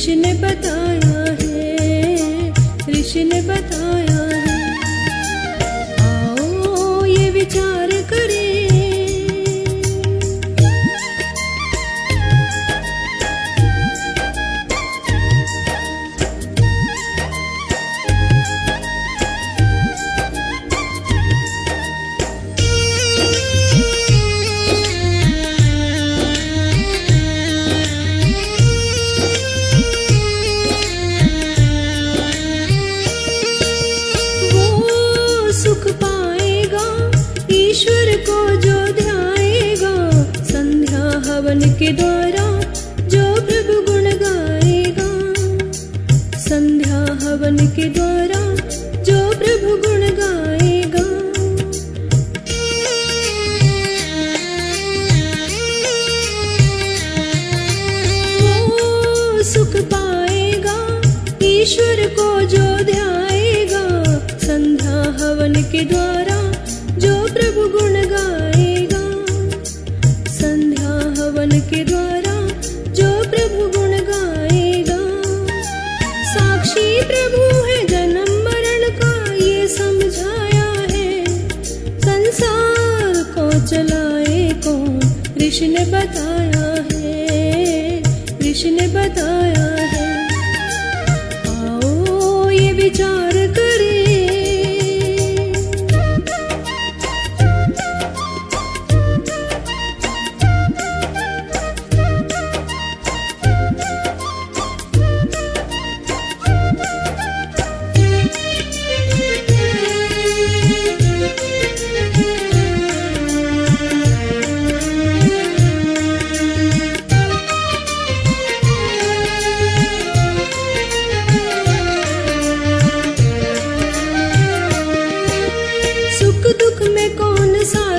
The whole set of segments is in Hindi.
ऋषि ने बताया है ऋषि ने बताया के द्वारा जो प्रभु गुण गाएगा। संध्या हवन के द्वारा जो प्रभु गुण गाएगा। वो सुख पाएगा, ईश्वर को जो ध्याएगा। संध्या हवन के द्वारा ने बताया है कृष्ण बताया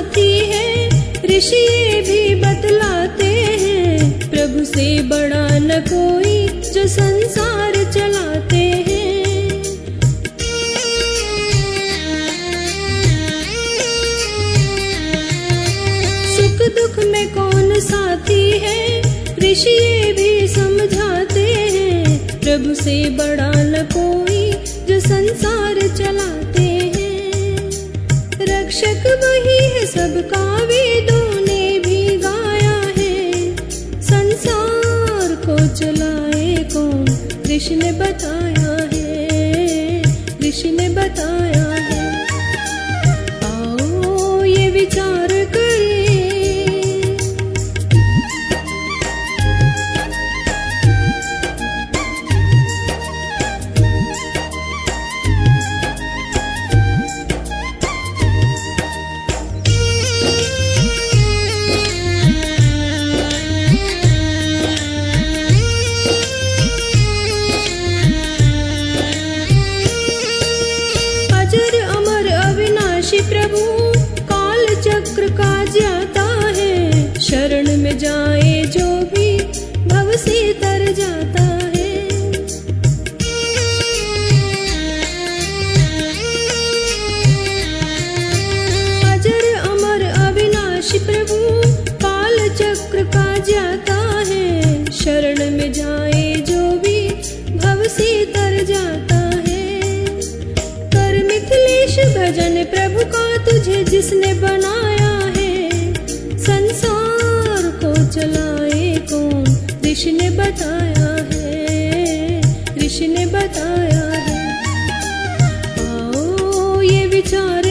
साथी है, ऋषि भी बतलाते हैं, प्रभु से बड़ा न कोई जो संसार चलाते हैं। सुख दुख में कौन साथी है, ऋषि भी समझाते हैं, प्रभु से बड़ा न कोई जो संसार चलाते रक्षक वही है सबका वेदों ने भी गाया है। संसार को चलाए कौन? कृष्ण बताया है, कृष्ण बताया है। अविनाशी प्रभु भजन प्रभु का तुझे जिसने बनाया है। संसार को चलाए कौन? ऋषि ने बताया है। ऋषि ने बताया है। आओ ये विचार